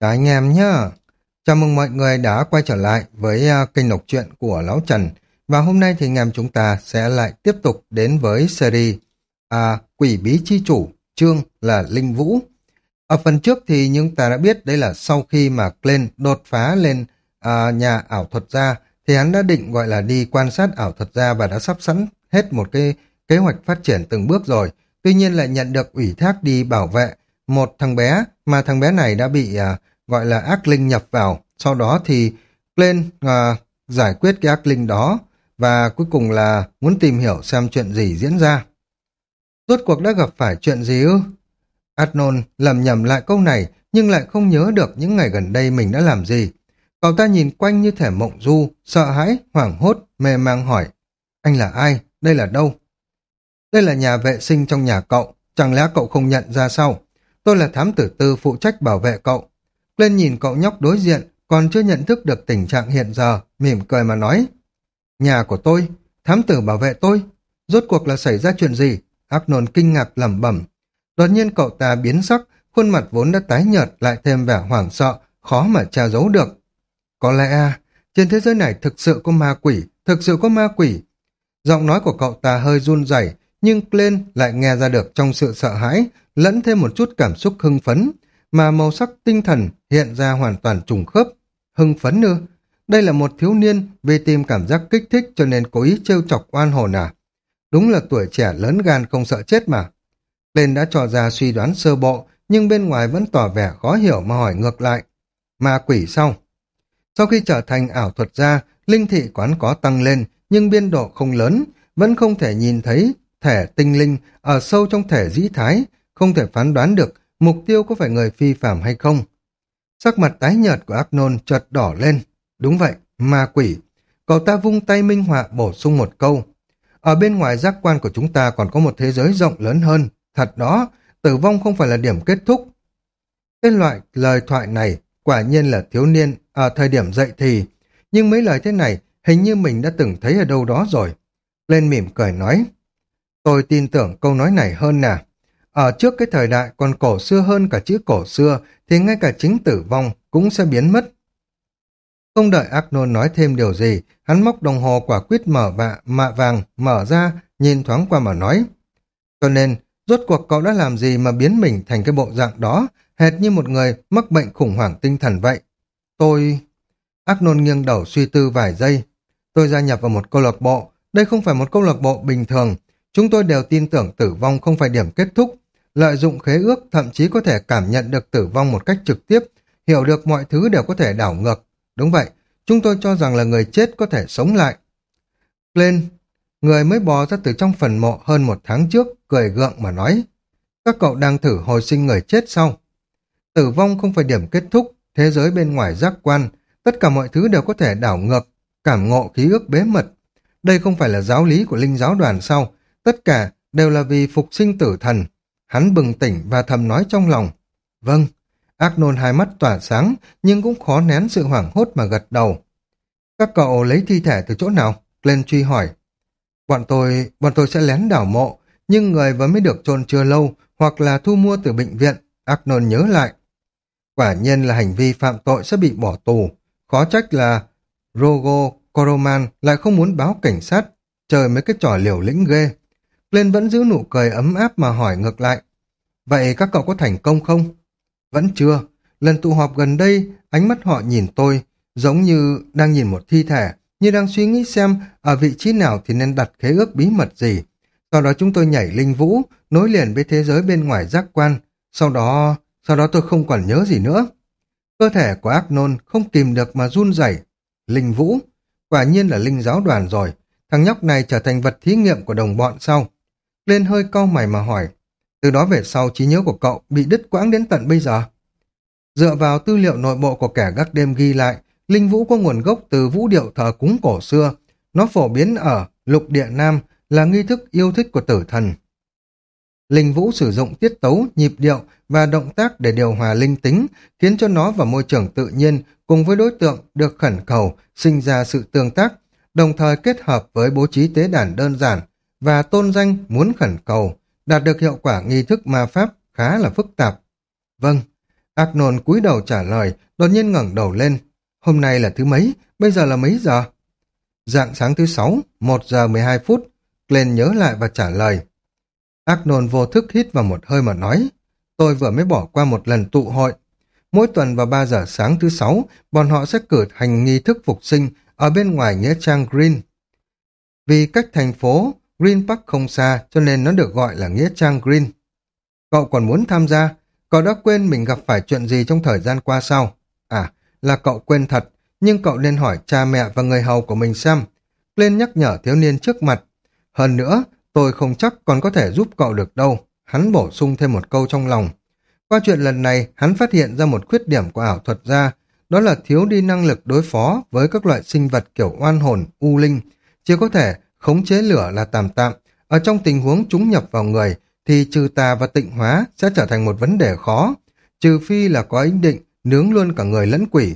Chào anh em nhá. Chào mừng mọi người đã quay trở lại với à, kênh đọc truyện của Lão Trần. Và hôm nay thì anh em chúng ta sẽ lại tiếp tục đến với series à Quỷ Bí Chi Chủ, chương là Linh Vũ. Ở phần trước thì chúng ta đã biết đây là sau khi mà Glenn đột phá lên à, nhà ảo thuật gia thì hắn đã định gọi là đi quan sát ảo thuật gia và đã sắp sẵn hết một cái kế hoạch phát triển từng bước rồi. Tuy nhiên lại nhận được ủy thác đi bảo vệ một thằng bé mà thằng bé này đã bị à, gọi là ác linh nhập vào. Sau đó thì lên à, giải quyết cái ác linh đó và cuối cùng là muốn tìm hiểu xem chuyện gì diễn ra. Rốt cuộc đã gặp phải chuyện gì ư? Adnon lầm nhầm lại câu này nhưng lại không nhớ được những ngày gần đây mình đã làm gì. Cậu ta nhìn quanh như thể mộng du, sợ hãi, hoảng hốt, mê mang hỏi. Anh là ai? Đây là đâu? Đây là nhà vệ sinh trong nhà cậu, chẳng lẽ cậu không nhận ra sao? Tôi là thám tử tư phụ trách bảo vệ cậu. Lên nhìn cậu nhóc đối diện, còn chưa nhận thức được tình trạng hiện giờ, mỉm cười mà nói. Nhà của tôi, thám tử bảo vệ tôi. Rốt cuộc là xảy ra chuyện gì? Ác kinh ngạc lẩm bẩm. Đột nhiên cậu ta biến sắc, khuôn mặt vốn đã tái nhợt lại thêm vẻ hoảng sợ, khó mà tra giấu được. Có lẽ à, trên thế giới này thực sự có ma quỷ, thực sự có ma quỷ. Giọng nói của cậu ta hơi run rẩy, nhưng Glenn lại nghe ra được trong sự sợ hãi, lẫn thêm một chút cảm xúc hưng phấn, mà màu sắc tinh thần hiện ra hoàn toàn trùng khớp. Hưng phấn nữa, đây là một thiếu niên vì tìm cảm giác kích thích cho nên cố ý trêu chọc oan hồn à. Đúng là tuổi trẻ lớn gan không sợ chết mà. Glenn đã cho ra suy đoán sơ bộ, nhưng bên ngoài vẫn tỏ vẻ khó hiểu mà hỏi ngược lại. Ma quỷ sau. Sau khi trở thành ảo thuật gia, linh thị quán có tăng lên, nhưng biên độ không lớn, vẫn không thể nhìn thấy thể tinh linh ở sâu trong thể dĩ thái, không thể phán đoán được mục tiêu có phải người phi phạm hay không. Sắc mặt tái nhợt của ác nôn chợt đỏ lên. Đúng vậy, ma quỷ. Cậu ta vung tay minh họa bổ sung một câu. Ở bên ngoài giác quan của chúng ta còn có một thế giới rộng lớn hơn. Thật đó, tử vong không phải là điểm kết thúc. Cái loại lời thoại này quả nhiên là thiếu niên ở thời điểm dậy thì. Nhưng mấy lời thế này hình như mình đã từng thấy ở đâu đó rồi. Lên mỉm cười nói. Tôi tin tưởng câu nói này hơn nè. Ở trước cái thời đại còn cổ xưa hơn cả chữ cổ xưa thì ngay cả chính tử vong cũng sẽ biến mất. Không đợi Agnon nói thêm điều gì, hắn móc đồng hồ quả quyết mở vạ, mạ vàng, mở ra, nhìn thoáng qua mà nói. Cho nên, rốt cuộc cậu đã làm gì mà biến mình thành cái bộ dạng đó, hệt như một người mắc bệnh khủng hoảng tinh thần vậy. Tôi... Agnon nghiêng đầu suy tư vài giây. Tôi gia nhập vào một câu lạc bộ. Đây không phải một câu lạc bộ bình thường. Chúng tôi đều tin tưởng tử vong không phải điểm kết thúc. Lợi dụng khế ước thậm chí có thể cảm nhận được tử vong một cách trực tiếp, hiểu được mọi thứ đều có thể đảo ngược. Đúng vậy, chúng tôi cho rằng là người chết có thể sống lại. Lên, người mới bò ra từ trong phần mộ hơn một tháng trước, cười gượng mà nói. Các cậu đang thử hồi sinh người chết sau. Tử vong không phải điểm kết thúc, thế giới bên ngoài giác quan, tất cả mọi thứ đều có thể đảo ngược, cảm ngộ khí ước bế mật. Đây không phải là giáo lý của linh giáo đoàn sau, tất cả đều là vì phục sinh tử thần. Hắn bừng tỉnh và thầm nói trong lòng. Vâng, ác nôn hai mắt tỏa sáng, nhưng cũng khó nén sự hoảng hốt mà gật đầu. Các cậu lấy thi thể từ chỗ nào? Glenn truy hỏi. Bọn tôi, bọn tôi sẽ lén đảo mộ, nhưng người vẫn mới được chôn chưa lâu, hoặc là thu mua từ bệnh viện. Ác nôn nhớ lại. Quả nhiên là hành vi phạm tội sẽ bị bỏ tù. Khó trách là Rogo Koroman lại không muốn báo cảnh sát, trời mấy cái trò liều lĩnh ghê. Lên vẫn giữ nụ cười ấm áp mà hỏi ngược lại. Vậy các cậu có thành công không? Vẫn chưa. Lần tụ họp gần đây, ánh mắt họ nhìn tôi, giống như đang nhìn một thi thể, như đang suy nghĩ xem ở vị trí nào thì nên đặt khế ước bí mật gì. Sau đó chúng tôi nhảy linh vũ, nối liền với thế giới bên ngoài giác quan. Sau đó, sau đó tôi không còn nhớ gì nữa. Cơ thể của ác nôn không kìm được mà run rẩy. Linh vũ, quả nhiên là linh giáo đoàn rồi. Thằng nhóc này trở thành vật thí nghiệm của đồng bọn sau. Lên hơi cau mày mà hỏi. Từ đó về sau trí nhớ của cậu bị đứt quãng đến tận bây giờ. Dựa vào tư liệu nội bộ của kẻ gác đêm ghi lại, linh vũ có nguồn gốc từ vũ điệu thờ cúng cổ xưa. Nó phổ biến ở lục địa nam là nghi thức yêu thích của tử thần. Linh vũ sử dụng tiết tấu, nhịp điệu và động tác để điều hòa linh tính, khiến cho nó và môi trường tự nhiên cùng với đối tượng được khẩn cầu, sinh ra sự tương tác, đồng thời kết hợp với bố trí tế đàn đơn giản và tôn danh muốn khẩn cầu, đạt được hiệu quả nghi thức ma pháp khá là phức tạp. Vâng, Arnold cúi đầu trả lời, đột nhiên ngẩng đầu lên. Hôm nay là thứ mấy? Bây giờ là mấy giờ? Dạng sáng thứ sáu, 1 giờ 12 phút. Glenn nhớ lại và trả lời. Arnold vô thức hít vào một hơi mà nói. Tôi vừa mới bỏ qua một lần tụ hội. Mỗi tuần vào 3 giờ sáng thứ sáu, bọn họ sẽ cử hành nghi thức phục sinh ở bên ngoài Nghĩa Trang Green. Vì cách thành phố Green Park không xa cho nên nó được gọi là Nghĩa Trang Green. Cậu còn muốn tham gia? Cậu đã quên mình gặp phải chuyện gì trong thời gian qua sao? À, là cậu quên thật, nhưng cậu nên hỏi cha mẹ và người hầu của mình xem. Lên nhắc nhở thiếu niên trước mặt. Hơn nữa, tôi không chắc còn có thể giúp cậu được đâu. Hắn bổ sung thêm một câu trong lòng. Qua chuyện lần này, hắn phát hiện ra một khuyết điểm của ảo thuật gia, đó là thiếu đi năng lực đối phó với các loại sinh vật kiểu oan hồn, u linh. Chỉ có thể khống chế lửa là tạm tạm. Ở trong tình huống chúng nhập vào người, thì trừ tà và tịnh hóa sẽ trở thành một vấn đề khó, trừ phi là có ý định nướng luôn cả người lẫn quỷ.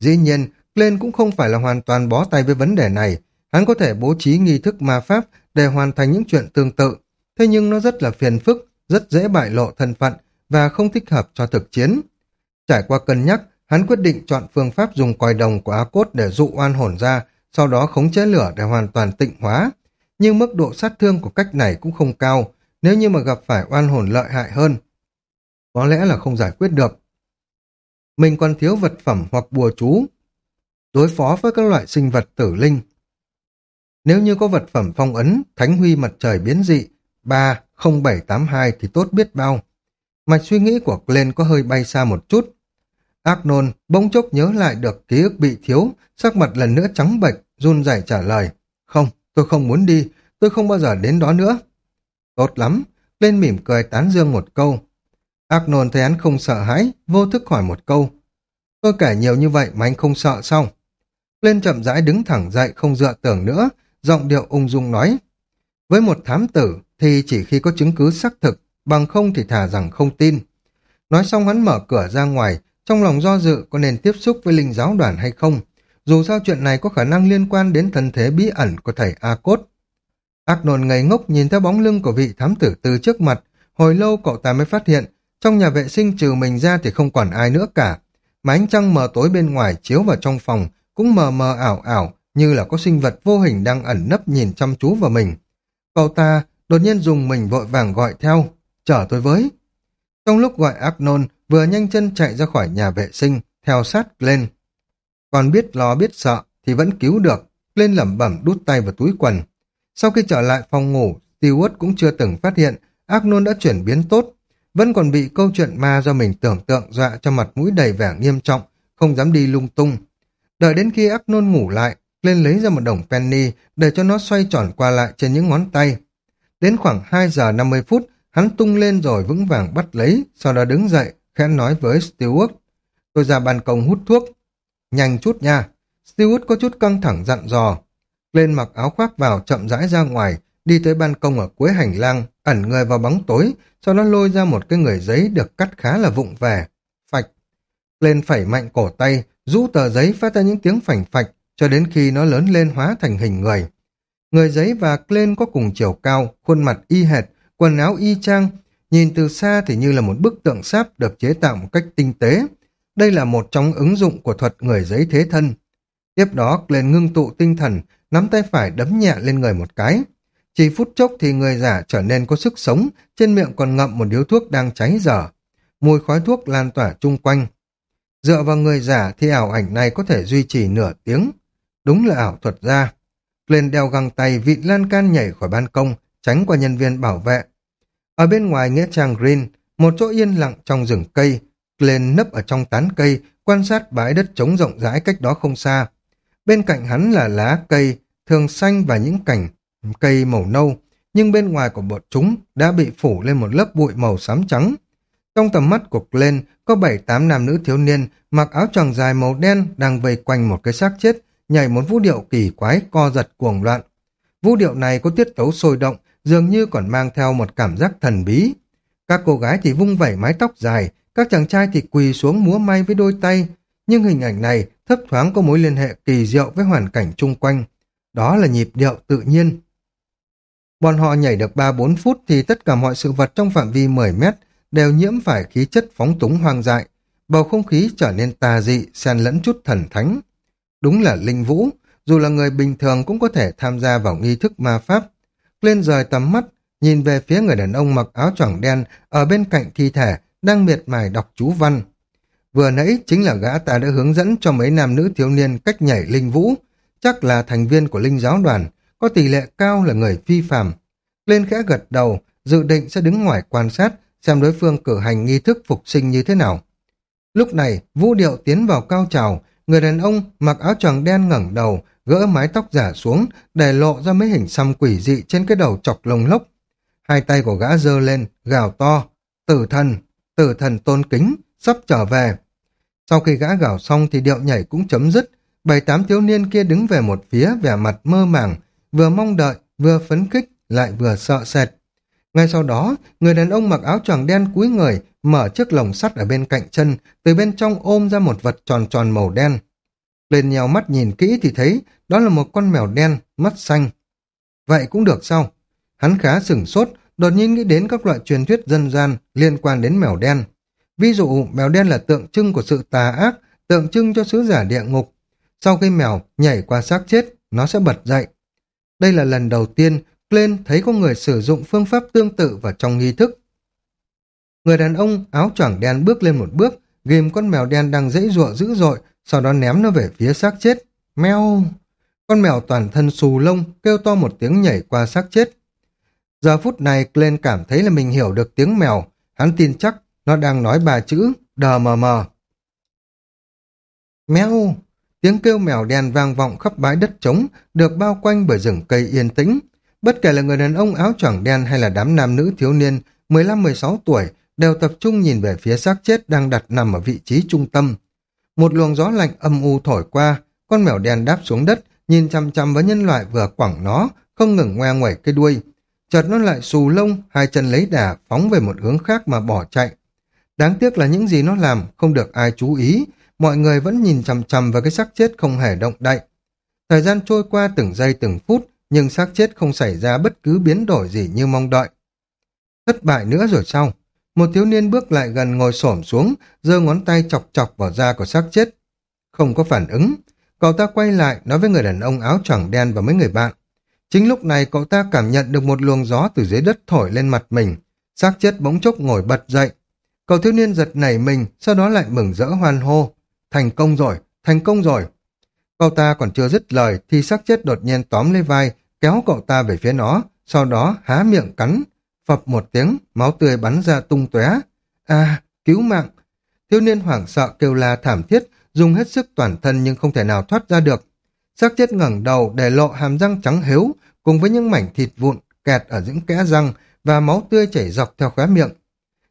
Dĩ nhiên, Glenn cũng không phải là hoàn toàn bó tay với vấn đề này, hắn có thể bố trí nghi thức ma pháp để hoàn thành những chuyện tương tự, thế nhưng nó rất là phiền phức, rất dễ bại lộ thân phận và không thích hợp cho thực chiến. Trải qua cân nhắc, hắn quyết định chọn phương pháp dùng còi đồng của A Cốt để dụ oan hồn ra, sau đó khống chế lửa để hoàn toàn tịnh hóa. Nhưng mức độ sát thương của cách này cũng không cao, nếu như mà gặp phải oan hồn lợi hại hơn. Có lẽ là không giải quyết được. Mình còn thiếu vật phẩm hoặc bùa chú, đối phó với các loại sinh vật tử linh. Nếu như có vật phẩm phong ấn, thánh huy mặt trời biến dị, 30782 thì tốt biết bao. Mạch suy nghĩ của Glenn có hơi bay xa một chút. Arnold bỗng chốc nhớ lại được ký ức bị thiếu, sắc mặt lần nữa trắng bệch, run rẩy trả lời. Không, tôi không muốn đi, tôi không bao giờ đến đó nữa. Tốt lắm, lên mỉm cười tán dương một câu. Arnold thấy hắn không sợ hãi, vô thức hỏi một câu. Tôi kể nhiều như vậy mà anh không sợ sao? Lên chậm rãi đứng thẳng dậy không dựa tưởng nữa, giọng điệu ung dung nói. Với một thám tử thì chỉ khi có chứng cứ xác thực, bằng không thì thả rằng không tin. Nói xong hắn mở cửa ra ngoài, trong lòng do dự có nên tiếp xúc với linh giáo đoàn hay không. Dù sao chuyện này có khả năng liên quan đến thân thế bí ẩn của thầy A-Cốt. Arnold ngây ngốc nhìn theo bóng lưng của vị thám tử từ trước mặt, hồi lâu cậu ta mới phát hiện, trong nhà vệ sinh trừ mình ra thì không còn ai nữa cả. Mà ánh trăng mờ tối bên ngoài chiếu vào trong phòng, cũng mờ mờ ảo ảo, như là có sinh vật vô hình đang ẩn nấp nhìn chăm chú vào mình. Cậu ta đột nhiên dùng mình vội vàng gọi theo, chở tôi với. Trong lúc gọi Arnold vừa nhanh chân chạy ra khỏi nhà vệ sinh, theo sát lên. Còn biết lo biết sợ thì vẫn cứu được, lên lẩm bẩm đút tay vào túi quần. Sau khi trở lại phòng ngủ, Stewart cũng chưa từng phát hiện Arnold đã chuyển biến tốt, vẫn còn bị câu chuyện ma do mình tưởng tượng dọa cho mặt mũi đầy vẻ nghiêm trọng, không dám đi lung tung. Đợi đến khi Arnold ngủ lại, lên lấy ra một đồng penny để cho nó xoay tròn qua lại trên những ngón tay. Đến khoảng 2 giờ 50 phút, hắn tung lên rồi vững vàng bắt lấy, sau đó đứng dậy, khen nói với Stewart. Tôi ra ban công hút thuốc. Nhanh chút nha. Stewart có chút căng thẳng dặn dò. Lên mặc áo khoác vào chậm rãi ra ngoài, đi tới ban công ở cuối hành lang, ẩn người vào bóng tối, sau đó lôi ra một cái người giấy được cắt khá là vụng về. Phạch. Lên phẩy mạnh cổ tay, rũ tờ giấy phát ra những tiếng phảnh phạch, cho đến khi nó lớn lên hóa thành hình người. Người giấy và Glenn có cùng chiều cao, khuôn mặt y hệt, quần áo y chang, nhìn từ xa thì như là một bức tượng sáp được chế tạo một cách tinh tế. Đây là một trong ứng dụng của thuật người giấy thế thân. Tiếp đó, Glenn ngưng tụ tinh thần, nắm tay phải đấm nhẹ lên người một cái. Chỉ phút chốc thì người giả trở nên có sức sống, trên miệng còn ngậm một điếu thuốc đang cháy dở. Mùi khói thuốc lan tỏa chung quanh. Dựa vào người giả thì ảo ảnh này có thể duy trì nửa tiếng. Đúng là ảo thuật ra. Glenn đeo găng tay vị lan can nhảy khỏi ban công, tránh qua nhân viên bảo vệ. Ở bên ngoài nghĩa trang Green, một chỗ yên lặng trong rừng cây, lên nấp ở trong tán cây, quan sát bãi đất trống rộng rãi cách đó không xa. Bên cạnh hắn là lá cây, thường xanh và những cành cây màu nâu, nhưng bên ngoài của bọn chúng đã bị phủ lên một lớp bụi màu xám trắng. Trong tầm mắt của lên có bảy tám nam nữ thiếu niên mặc áo choàng dài màu đen đang vây quanh một cái xác chết, nhảy một vũ điệu kỳ quái co giật cuồng loạn. Vũ điệu này có tiết tấu sôi động, dường như còn mang theo một cảm giác thần bí. Các cô gái thì vung vẩy mái tóc dài, các chàng trai thì quỳ xuống múa may với đôi tay, nhưng hình ảnh này thấp thoáng có mối liên hệ kỳ diệu với hoàn cảnh chung quanh. Đó là nhịp điệu tự nhiên. Bọn họ nhảy được 3-4 phút thì tất cả mọi sự vật trong phạm vi 10 mét đều nhiễm phải khí chất phóng túng hoang dại. bầu không khí trở nên tà dị, xen lẫn chút thần thánh. Đúng là linh vũ, dù là người bình thường cũng có thể tham gia vào nghi thức ma pháp. Lên rời tầm mắt, nhìn về phía người đàn ông mặc áo choàng đen ở bên cạnh thi thể đang miệt mài đọc chú văn. Vừa nãy chính là gã ta đã hướng dẫn cho mấy nam nữ thiếu niên cách nhảy linh vũ, chắc là thành viên của linh giáo đoàn, có tỷ lệ cao là người phi phàm. Lên khẽ gật đầu, dự định sẽ đứng ngoài quan sát xem đối phương cử hành nghi thức phục sinh như thế nào. Lúc này, vũ điệu tiến vào cao trào, người đàn ông mặc áo choàng đen ngẩng đầu, gỡ mái tóc giả xuống, để lộ ra mấy hình xăm quỷ dị trên cái đầu chọc lông lốc. Hai tay của gã giơ lên, gào to, tử thần, tử thần tôn kính, sắp trở về. Sau khi gã gào xong thì điệu nhảy cũng chấm dứt, bảy tám thiếu niên kia đứng về một phía vẻ mặt mơ màng, vừa mong đợi, vừa phấn khích, lại vừa sợ sệt. Ngay sau đó, người đàn ông mặc áo choàng đen cúi người, mở chiếc lồng sắt ở bên cạnh chân, từ bên trong ôm ra một vật tròn tròn màu đen. Lên nhèo mắt nhìn kỹ thì thấy đó là một con mèo đen, mắt xanh. Vậy cũng được sao? Hắn khá sửng sốt, đột nhiên nghĩ đến các loại truyền thuyết dân gian liên quan đến mèo đen. Ví dụ, mèo đen là tượng trưng của sự tà ác, tượng trưng cho sứ giả địa ngục. Sau khi mèo nhảy qua xác chết, nó sẽ bật dậy. Đây là lần đầu tiên Glenn thấy có người sử dụng phương pháp tương tự vào trong nghi thức. Người đàn ông áo choàng đen bước lên một bước, ghim con mèo đen đang dãy ruộng dữ dội, sau đó ném nó về phía xác chết. Mèo! Con mèo toàn thân xù lông, kêu to một tiếng nhảy qua xác chết. Giờ phút này, Glenn cảm thấy là mình hiểu được tiếng mèo. Hắn tin chắc nó đang nói ba chữ đờ mờ mờ. Mèo! Tiếng kêu mèo đen vang vọng khắp bãi đất trống, được bao quanh bởi rừng cây yên tĩnh. Bất kể là người đàn ông áo choàng đen hay là đám nam nữ thiếu niên 15-16 tuổi đều tập trung nhìn về phía xác chết đang đặt nằm ở vị trí trung tâm. Một luồng gió lạnh âm u thổi qua, con mèo đen đáp xuống đất, nhìn chăm chăm với nhân loại vừa quẳng nó, không ngừng ngoe ngoẩy cái đuôi. Chợt nó lại xù lông, hai chân lấy đà, phóng về một hướng khác mà bỏ chạy. Đáng tiếc là những gì nó làm không được ai chú ý, mọi người vẫn nhìn chằm chằm vào cái xác chết không hề động đậy. Thời gian trôi qua từng giây từng phút, nhưng xác chết không xảy ra bất cứ biến đổi gì như mong đợi. Thất bại nữa rồi sao? Một thiếu niên bước lại gần ngồi xổm xuống, giơ ngón tay chọc chọc vào da của xác chết. Không có phản ứng. Cậu ta quay lại nói với người đàn ông áo choàng đen và mấy người bạn. Chính lúc này cậu ta cảm nhận được một luồng gió từ dưới đất thổi lên mặt mình. xác chết bỗng chốc ngồi bật dậy. Cậu thiếu niên giật nảy mình, sau đó lại mừng rỡ hoan hô. Thành công rồi, thành công rồi. Cậu ta còn chưa dứt lời thì xác chết đột nhiên tóm lấy vai, kéo cậu ta về phía nó, sau đó há miệng cắn. Phập một tiếng, máu tươi bắn ra tung tóe. À, cứu mạng! Thiếu niên hoảng sợ kêu la thảm thiết, dùng hết sức toàn thân nhưng không thể nào thoát ra được. xác chết ngẩng đầu để lộ hàm răng trắng hiếu, cùng với những mảnh thịt vụn kẹt ở những kẽ răng và máu tươi chảy dọc theo khóe miệng.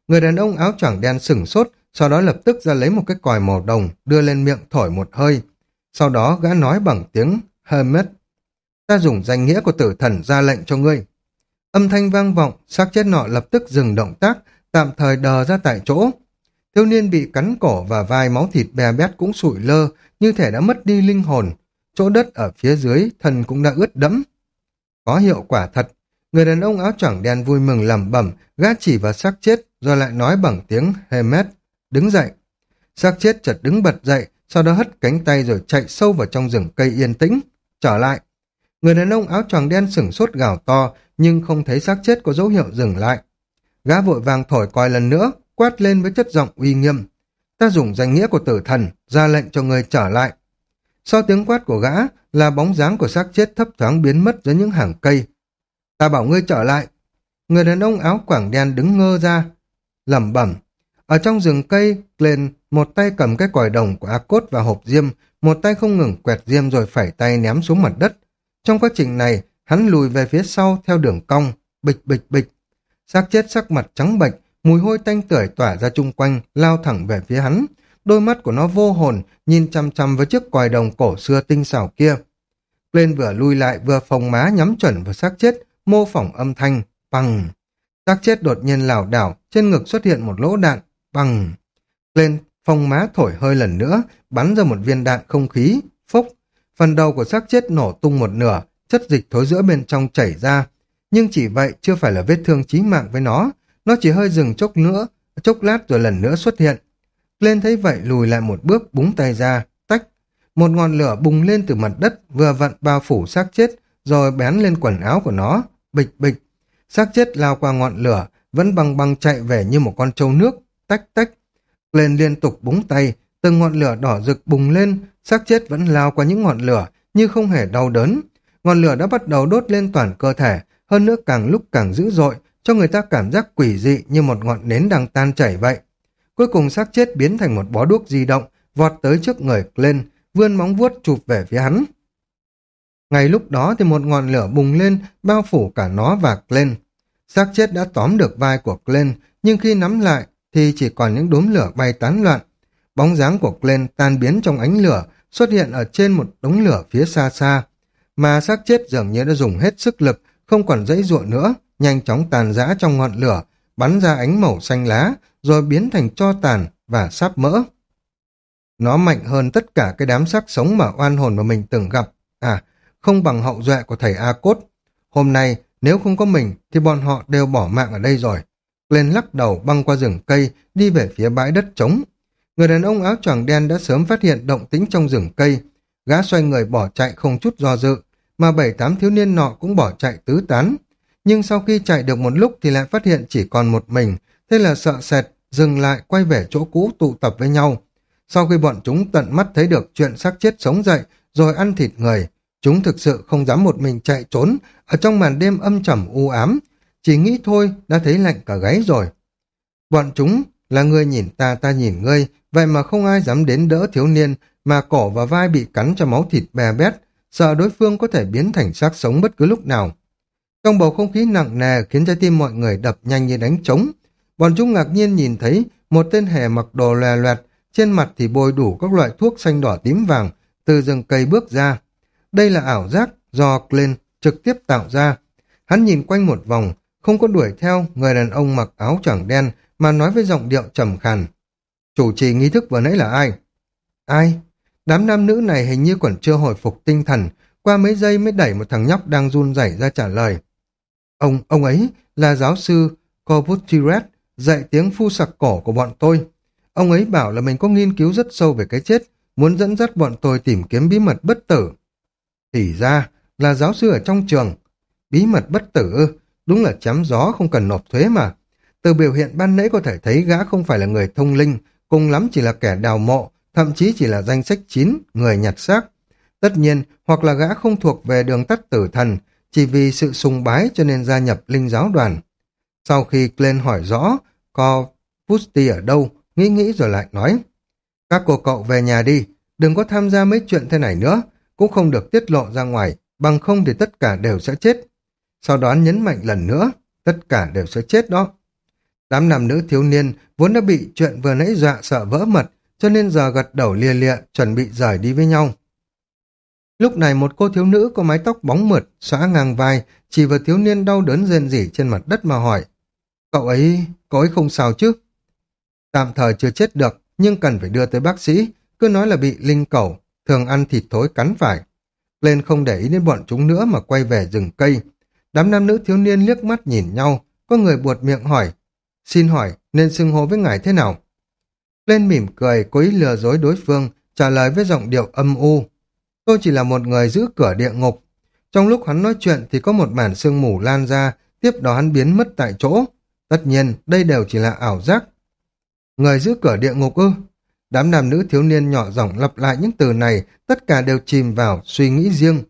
Người đàn ông áo choàng đen sửng sốt, sau đó lập tức ra lấy một cái còi màu đồng, đưa lên miệng thổi một hơi. Sau đó gã nói bằng tiếng Hermes. Ta dùng danh nghĩa của tử thần ra lệnh cho ngươi. Âm thanh vang vọng, xác chết nọ lập tức dừng động tác, tạm thời đờ ra tại chỗ. Thiếu niên bị cắn cổ và vai máu thịt bè bét cũng sụi lơ, như thể đã mất đi linh hồn. Chỗ đất ở phía dưới, thần cũng đã ướt đẫm. Có hiệu quả thật. Người đàn ông áo choàng đen vui mừng lẩm bẩm, gã chỉ vào xác chết, rồi lại nói bằng tiếng Hermes. Đứng dậy. Xác chết chợt đứng bật dậy, sau đó hất cánh tay rồi chạy sâu vào trong rừng cây yên tĩnh. Trở lại. Người đàn ông áo choàng đen sửng sốt gào to, nhưng không thấy xác chết có dấu hiệu dừng lại. Gã vội vàng thổi coi lần nữa, quát lên với chất giọng uy nghiêm. Ta dùng danh nghĩa của tử thần, ra lệnh cho người trở lại. Sau tiếng quát của gã là bóng dáng của xác chết thấp thoáng biến mất dưới những hàng cây. Ta bảo ngươi trở lại. Người đàn ông áo quảng đen đứng ngơ ra, lẩm bẩm. Ở trong rừng cây, lên một tay cầm cái còi đồng của A Cốt và hộp diêm, một tay không ngừng quẹt diêm rồi phẩy tay ném xuống mặt đất. Trong quá trình này, hắn lùi về phía sau theo đường cong, bịch bịch bịch. xác chết sắc mặt trắng bệch, mùi hôi tanh tưởi tỏa ra chung quanh, lao thẳng về phía hắn. Đôi mắt của nó vô hồn, nhìn chăm chăm với chiếc còi đồng cổ xưa tinh xảo kia. Lên vừa lui lại vừa phòng má nhắm chuẩn vào xác chết, mô phỏng âm thanh, bằng. Xác chết đột nhiên lảo đảo, trên ngực xuất hiện một lỗ đạn, bằng. Lên phong má thổi hơi lần nữa, bắn ra một viên đạn không khí, phốc. Phần đầu của xác chết nổ tung một nửa, chất dịch thối giữa bên trong chảy ra. Nhưng chỉ vậy chưa phải là vết thương chí mạng với nó, nó chỉ hơi dừng chốc nữa, chốc lát rồi lần nữa xuất hiện. Lên thấy vậy lùi lại một bước búng tay ra, tách. Một ngọn lửa bùng lên từ mặt đất, vừa vặn bao phủ xác chết, rồi bén lên quần áo của nó, bịch bịch. xác chết lao qua ngọn lửa, vẫn băng băng chạy về như một con trâu nước, tách tách. Lên liên tục búng tay, từng ngọn lửa đỏ rực bùng lên, xác chết vẫn lao qua những ngọn lửa, như không hề đau đớn. Ngọn lửa đã bắt đầu đốt lên toàn cơ thể, hơn nữa càng lúc càng dữ dội, cho người ta cảm giác quỷ dị như một ngọn nến đang tan chảy vậy. Cuối cùng xác chết biến thành một bó đuốc di động, vọt tới trước người lên, vươn móng vuốt chụp về phía hắn. Ngay lúc đó thì một ngọn lửa bùng lên, bao phủ cả nó và lên. Xác chết đã tóm được vai của Glenn, nhưng khi nắm lại thì chỉ còn những đốm lửa bay tán loạn. Bóng dáng của Glenn tan biến trong ánh lửa, xuất hiện ở trên một đống lửa phía xa xa. Mà xác chết dường như đã dùng hết sức lực, không còn dãy ruộng nữa, nhanh chóng tàn rã trong ngọn lửa, bắn ra ánh màu xanh lá, rồi biến thành cho tàn và sáp mỡ. Nó mạnh hơn tất cả cái đám xác sống mà oan hồn mà mình từng gặp. À, không bằng hậu duệ của thầy A Cốt. Hôm nay, nếu không có mình, thì bọn họ đều bỏ mạng ở đây rồi. Lên lắc đầu băng qua rừng cây, đi về phía bãi đất trống. Người đàn ông áo choàng đen đã sớm phát hiện động tĩnh trong rừng cây. Gã xoay người bỏ chạy không chút do dự, mà bảy tám thiếu niên nọ cũng bỏ chạy tứ tán. Nhưng sau khi chạy được một lúc thì lại phát hiện chỉ còn một mình, thế là sợ sệt, dừng lại quay về chỗ cũ tụ tập với nhau. Sau khi bọn chúng tận mắt thấy được chuyện xác chết sống dậy, rồi ăn thịt người, chúng thực sự không dám một mình chạy trốn, ở trong màn đêm âm trầm u ám, chỉ nghĩ thôi đã thấy lạnh cả gáy rồi. Bọn chúng là người nhìn ta ta nhìn ngươi, vậy mà không ai dám đến đỡ thiếu niên, mà cổ và vai bị cắn cho máu thịt bè bét, sợ đối phương có thể biến thành xác sống bất cứ lúc nào. Trong bầu không khí nặng nề khiến trái tim mọi người đập nhanh như đánh trống, bọn chúng ngạc nhiên nhìn thấy một tên hề mặc đồ lè loẹt, trên mặt thì bôi đủ các loại thuốc xanh đỏ tím vàng, từ rừng cây bước ra. Đây là ảo giác do Glenn trực tiếp tạo ra. Hắn nhìn quanh một vòng, không có đuổi theo người đàn ông mặc áo choàng đen mà nói với giọng điệu trầm khàn. Chủ trì nghi thức vừa nãy là ai? Ai? Đám nam nữ này hình như còn chưa hồi phục tinh thần, qua mấy giây mới đẩy một thằng nhóc đang run rẩy ra trả lời. Ông, ông ấy là giáo sư Corvutiret, dạy tiếng phu sặc cổ của bọn tôi. Ông ấy bảo là mình có nghiên cứu rất sâu về cái chết, muốn dẫn dắt bọn tôi tìm kiếm bí mật bất tử. Thì ra là giáo sư ở trong trường. Bí mật bất tử ư, đúng là chém gió không cần nộp thuế mà. Từ biểu hiện ban nãy có thể thấy gã không phải là người thông linh, cùng lắm chỉ là kẻ đào mộ, thậm chí chỉ là danh sách chín, người nhặt xác. Tất nhiên, hoặc là gã không thuộc về đường tắt tử thần, chỉ vì sự sùng bái cho nên gia nhập linh giáo đoàn. Sau khi Glenn hỏi rõ co Pusti ở đâu, nghĩ nghĩ rồi lại nói Các cô cậu về nhà đi, đừng có tham gia mấy chuyện thế này nữa, cũng không được tiết lộ ra ngoài, bằng không thì tất cả đều sẽ chết. Sau đó nhấn mạnh lần nữa, tất cả đều sẽ chết đó. Đám nam nữ thiếu niên vốn đã bị chuyện vừa nãy dọa sợ vỡ mật, cho nên giờ gật đầu lia lịa, chuẩn bị rời đi với nhau. Lúc này một cô thiếu nữ có mái tóc bóng mượt, xóa ngang vai, chỉ vào thiếu niên đau đớn rên rỉ trên mặt đất mà hỏi. Cậu ấy, cậu ấy không sao chứ? Tạm thời chưa chết được, nhưng cần phải đưa tới bác sĩ, cứ nói là bị linh cẩu, thường ăn thịt thối cắn phải. Lên không để ý đến bọn chúng nữa mà quay về rừng cây. Đám nam nữ thiếu niên liếc mắt nhìn nhau, có người buột miệng hỏi, xin hỏi nên xưng hô với ngài thế nào? Lên mỉm cười, cố ý lừa dối đối phương, trả lời với giọng điệu âm u. Tôi chỉ là một người giữ cửa địa ngục. Trong lúc hắn nói chuyện thì có một màn sương mù lan ra, tiếp đó hắn biến mất tại chỗ. Tất nhiên, đây đều chỉ là ảo giác. Người giữ cửa địa ngục ư? Đám nam nữ thiếu niên nhỏ giọng lặp lại những từ này, tất cả đều chìm vào suy nghĩ riêng.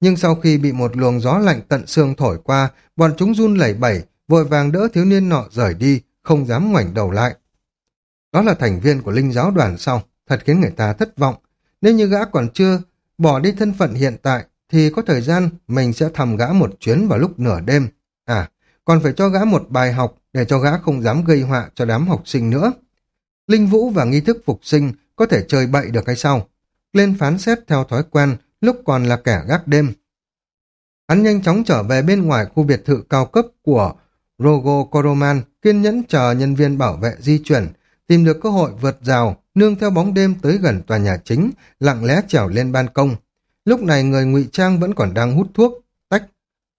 Nhưng sau khi bị một luồng gió lạnh tận xương thổi qua, bọn chúng run lẩy bẩy, vội vàng đỡ thiếu niên nọ rời đi, không dám ngoảnh đầu lại. Đó là thành viên của linh giáo đoàn sau, thật khiến người ta thất vọng. Nếu như gã còn chưa bỏ đi thân phận hiện tại, thì có thời gian mình sẽ thăm gã một chuyến vào lúc nửa đêm. À, còn phải cho gã một bài học để cho gã không dám gây họa cho đám học sinh nữa. Linh vũ và nghi thức phục sinh có thể chơi bậy được hay sao? Lên phán xét theo thói quen, lúc còn là kẻ gác đêm. Hắn nhanh chóng trở về bên ngoài khu biệt thự cao cấp của Rogo Koroman, kiên nhẫn chờ nhân viên bảo vệ di chuyển, tìm được cơ hội vượt rào, nương theo bóng đêm tới gần tòa nhà chính, lặng lẽ trèo lên ban công. Lúc này người ngụy trang vẫn còn đang hút thuốc, tách,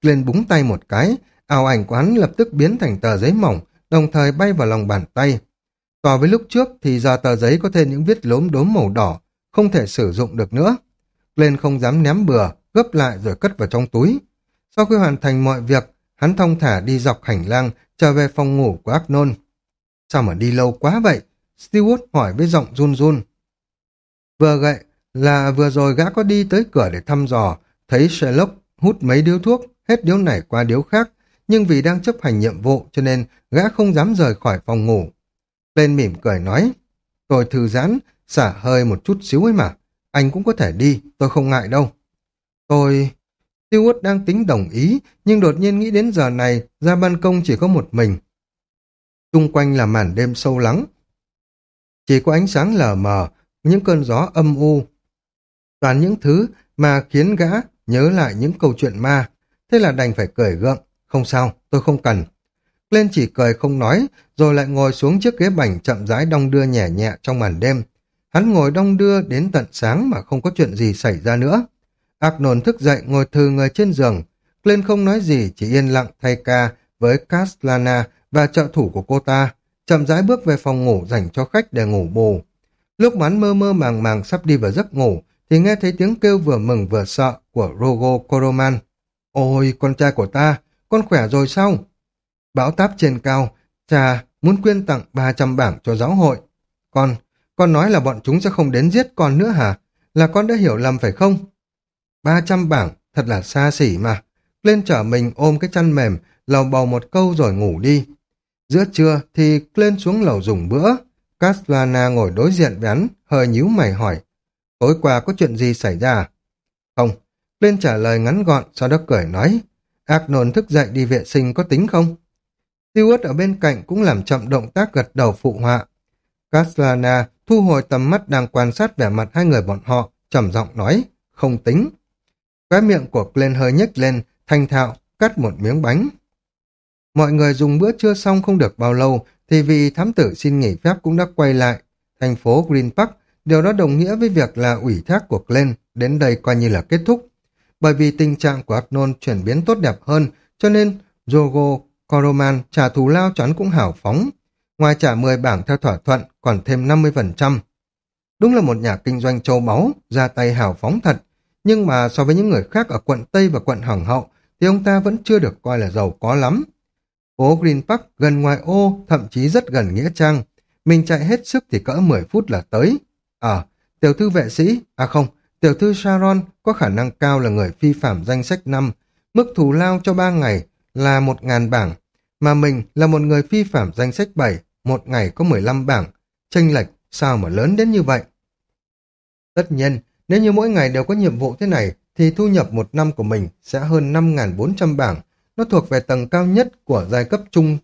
lên búng tay một cái, ảo ảnh của hắn lập tức biến thành tờ giấy mỏng, đồng thời bay vào lòng bàn tay. So với lúc trước thì giờ tờ giấy có thêm những viết lốm đốm màu đỏ, không thể sử dụng được nữa. Lên không dám ném bừa, gấp lại rồi cất vào trong túi. Sau khi hoàn thành mọi việc, hắn thong thả đi dọc hành lang, trở về phòng ngủ của Agnon. Sao mà đi lâu quá vậy? Stewart hỏi với giọng run run. Vừa gậy là vừa rồi gã có đi tới cửa để thăm dò, thấy Sherlock hút mấy điếu thuốc, hết điếu này qua điếu khác, nhưng vì đang chấp hành nhiệm vụ cho nên gã không dám rời khỏi phòng ngủ. Lên mỉm cười nói, tôi thư giãn, xả hơi một chút xíu ấy mà, anh cũng có thể đi, tôi không ngại đâu. Tôi... tiêu út đang tính đồng ý, nhưng đột nhiên nghĩ đến giờ này, ra ban công chỉ có một mình. Trung quanh là màn đêm sâu lắng. Chỉ có ánh sáng lờ mờ, những cơn gió âm u. Toàn những thứ mà khiến gã nhớ lại những câu chuyện ma. Thế là đành phải cười gượng. Không sao, tôi không cần. Lên chỉ cười không nói, rồi lại ngồi xuống chiếc ghế bành chậm rãi đong đưa nhẹ nhẹ trong màn đêm. Hắn ngồi đong đưa đến tận sáng mà không có chuyện gì xảy ra nữa. Ác nồn thức dậy ngồi thư người trên giường. Lên không nói gì, chỉ yên lặng thay ca với Caslana và trợ thủ của cô ta, chậm rãi bước về phòng ngủ dành cho khách để ngủ bù. Lúc mắn mơ mơ màng màng sắp đi vào giấc ngủ, thì nghe thấy tiếng kêu vừa mừng vừa sợ của Rogo Koroman. Ôi, con trai của ta, con khỏe rồi sao? Bão táp trên cao, cha muốn quyên tặng 300 bảng cho giáo hội. Con, con nói là bọn chúng sẽ không đến giết con nữa hả? Là con đã hiểu lầm phải không? 300 bảng, thật là xa xỉ mà. Lên trở mình ôm cái chăn mềm, lầu bầu một câu rồi ngủ đi. Giữa trưa thì lên xuống lầu dùng bữa. Caslana ngồi đối diện với hắn, hơi nhíu mày hỏi. Tối qua có chuyện gì xảy ra Không. Lên trả lời ngắn gọn, sau đó cười nói. Ác thức dậy đi vệ sinh có tính không? Stewart ở bên cạnh cũng làm chậm động tác gật đầu phụ họa. Caslana thu hồi tầm mắt đang quan sát vẻ mặt hai người bọn họ, trầm giọng nói, không tính. Cái miệng của Glenn hơi nhếch lên, thanh thạo, cắt một miếng bánh. Mọi người dùng bữa trưa xong không được bao lâu, thì vì thám tử xin nghỉ phép cũng đã quay lại. Thành phố Green Park, điều đó đồng nghĩa với việc là ủy thác của Glenn đến đây coi như là kết thúc. Bởi vì tình trạng của Arnold chuyển biến tốt đẹp hơn, cho nên Jogo Koroman trả thù lao choán cũng hảo phóng. Ngoài trả 10 bảng theo thỏa thuận, còn thêm 50%. Đúng là một nhà kinh doanh châu báu, ra tay hào phóng thật. Nhưng mà so với những người khác ở quận Tây và quận Hoàng Hậu, thì ông ta vẫn chưa được coi là giàu có lắm. Phố Green Park gần ngoài ô, thậm chí rất gần Nghĩa Trang. Mình chạy hết sức thì cỡ 10 phút là tới. Ờ, tiểu thư vệ sĩ, à không, tiểu thư Sharon có khả năng cao là người phi phạm danh sách năm Mức thù lao cho 3 ngày là 1.000 bảng, mà mình là một người phi phạm danh sách 7, một ngày có 15 bảng. Tranh lệch sao mà lớn đến như vậy? Tất nhiên, nếu như mỗi ngày đều có nhiệm vụ thế này, thì thu nhập một năm của mình sẽ hơn 5.400 bảng, nó thuộc về tầng cao nhất của giai cấp trung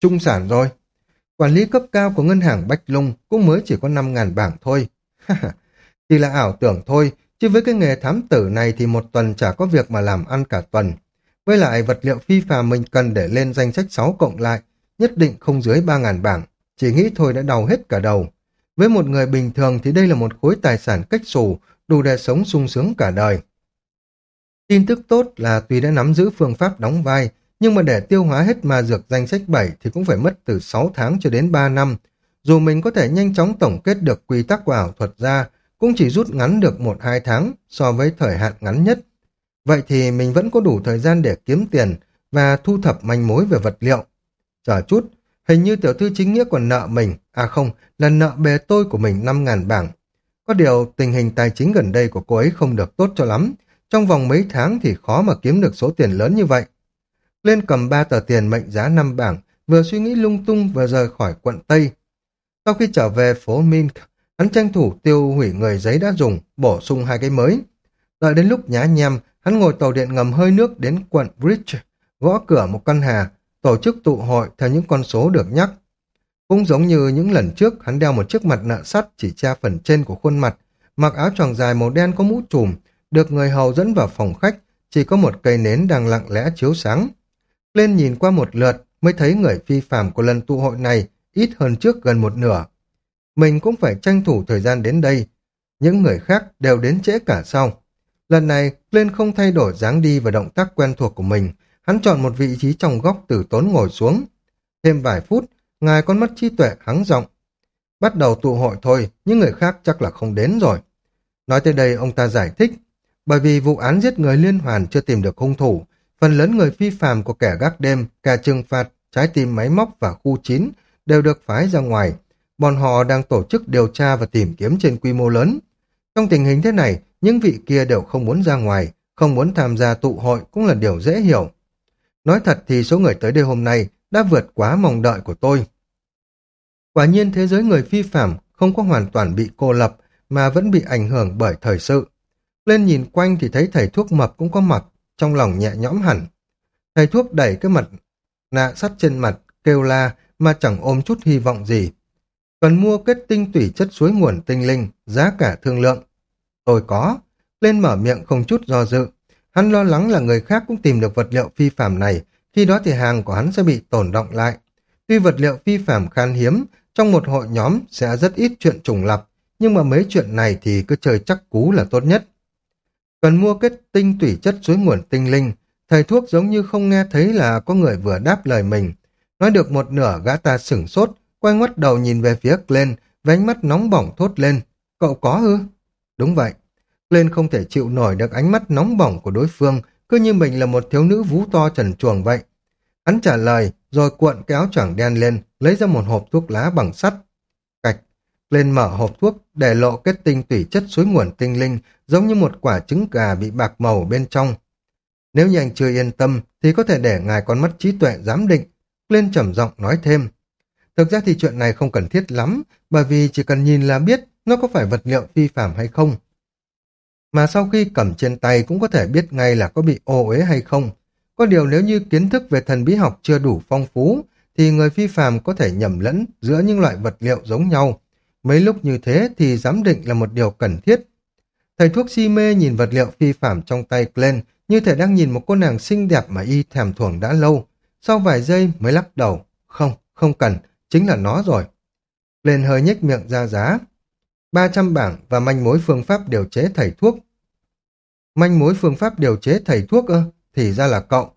trung sản rồi. Quản lý cấp cao của ngân hàng Bách Lung cũng mới chỉ có 5.000 bảng thôi. chỉ là ảo tưởng thôi, chứ với cái nghề thám tử này thì một tuần chả có việc mà làm ăn cả tuần. Với lại vật liệu phi phàm mình cần để lên danh sách 6 cộng lại, nhất định không dưới 3.000 bảng, chỉ nghĩ thôi đã đau hết cả đầu. Với một người bình thường thì đây là một khối tài sản cách xù, đủ để sống sung sướng cả đời. Tin tức tốt là tuy đã nắm giữ phương pháp đóng vai, nhưng mà để tiêu hóa hết ma dược danh sách 7 thì cũng phải mất từ 6 tháng cho đến 3 năm. Dù mình có thể nhanh chóng tổng kết được quy tắc của ảo thuật ra, cũng chỉ rút ngắn được 1-2 tháng so với thời hạn ngắn nhất. Vậy thì mình vẫn có đủ thời gian để kiếm tiền và thu thập manh mối về vật liệu. Chờ chút, hình như tiểu thư chính nghĩa còn nợ mình, à không, là nợ bề tôi của mình 5.000 bảng. Có điều tình hình tài chính gần đây của cô ấy không được tốt cho lắm, trong vòng mấy tháng thì khó mà kiếm được số tiền lớn như vậy. Lên cầm ba tờ tiền mệnh giá 5 bảng, vừa suy nghĩ lung tung vừa rời khỏi quận Tây. Sau khi trở về phố Mink, hắn tranh thủ tiêu hủy người giấy đã dùng, bổ sung hai cái mới. Đợi đến lúc nhá nhem, hắn ngồi tàu điện ngầm hơi nước đến quận Bridge, gõ cửa một căn hà, tổ chức tụ hội theo những con số được nhắc. Cũng giống như những lần trước, hắn đeo một chiếc mặt nạ sắt chỉ che phần trên của khuôn mặt, mặc áo choàng dài màu đen có mũ trùm, được người hầu dẫn vào phòng khách, chỉ có một cây nến đang lặng lẽ chiếu sáng. Lên nhìn qua một lượt mới thấy người phi phạm của lần tụ hội này ít hơn trước gần một nửa. Mình cũng phải tranh thủ thời gian đến đây. Những người khác đều đến trễ cả sau. Lần này, lên không thay đổi dáng đi và động tác quen thuộc của mình. Hắn chọn một vị trí trong góc tử tốn ngồi xuống. Thêm vài phút, ngài con mắt trí tuệ hắng giọng. Bắt đầu tụ hội thôi, những người khác chắc là không đến rồi. Nói tới đây ông ta giải thích, bởi vì vụ án giết người liên hoàn chưa tìm được hung thủ, phần lớn người phi phàm của kẻ gác đêm, kẻ trừng phạt, trái tim máy móc và khu chín đều được phái ra ngoài. Bọn họ đang tổ chức điều tra và tìm kiếm trên quy mô lớn. Trong tình hình thế này, những vị kia đều không muốn ra ngoài, không muốn tham gia tụ hội cũng là điều dễ hiểu. Nói thật thì số người tới đây hôm nay đã vượt quá mong đợi của tôi. Quả nhiên thế giới người phi phạm không có hoàn toàn bị cô lập mà vẫn bị ảnh hưởng bởi thời sự. Lên nhìn quanh thì thấy thầy thuốc mập cũng có mặt, trong lòng nhẹ nhõm hẳn. Thầy thuốc đẩy cái mặt nạ sắt trên mặt, kêu la mà chẳng ôm chút hy vọng gì. Cần mua kết tinh tủy chất suối nguồn tinh linh, giá cả thương lượng. Tôi có. Lên mở miệng không chút do dự. Hắn lo lắng là người khác cũng tìm được vật liệu phi phạm này, khi đó thì hàng của hắn sẽ bị tổn động lại. Tuy vật liệu phi phạm khan hiếm, trong một hội nhóm sẽ rất ít chuyện trùng lập, nhưng mà mấy chuyện này thì cứ chơi chắc cú là tốt nhất. Cần mua kết tinh tủy chất suối nguồn tinh linh, thầy thuốc giống như không nghe thấy là có người vừa đáp lời mình. Nói được một nửa gã ta sửng sốt, quay ngoắt đầu nhìn về phía Glenn, với ánh mắt nóng bỏng thốt lên. Cậu có ư? Đúng vậy. Lên không thể chịu nổi được ánh mắt nóng bỏng của đối phương, cứ như mình là một thiếu nữ vú to trần chuồng vậy. Hắn trả lời, rồi cuộn cái áo choàng đen lên, lấy ra một hộp thuốc lá bằng sắt. Cạch, lên mở hộp thuốc, để lộ kết tinh tủy chất suối nguồn tinh linh, giống như một quả trứng gà bị bạc màu bên trong. Nếu như anh chưa yên tâm, thì có thể để ngài con mắt trí tuệ giám định. Lên trầm giọng nói thêm. Thực ra thì chuyện này không cần thiết lắm, bởi vì chỉ cần nhìn là biết nó có phải vật liệu phi phạm hay không. Mà sau khi cầm trên tay cũng có thể biết ngay là có bị ô uế hay không. Có điều nếu như kiến thức về thần bí học chưa đủ phong phú, thì người phi phàm có thể nhầm lẫn giữa những loại vật liệu giống nhau. Mấy lúc như thế thì giám định là một điều cần thiết. Thầy thuốc si mê nhìn vật liệu phi phàm trong tay Glenn như thể đang nhìn một cô nàng xinh đẹp mà y thèm thuồng đã lâu. Sau vài giây mới lắc đầu. Không, không cần, chính là nó rồi. Glenn hơi nhếch miệng ra giá. 300 bảng và manh mối phương pháp điều chế thầy thuốc. Manh mối phương pháp điều chế thầy thuốc ơ? thì ra là cậu.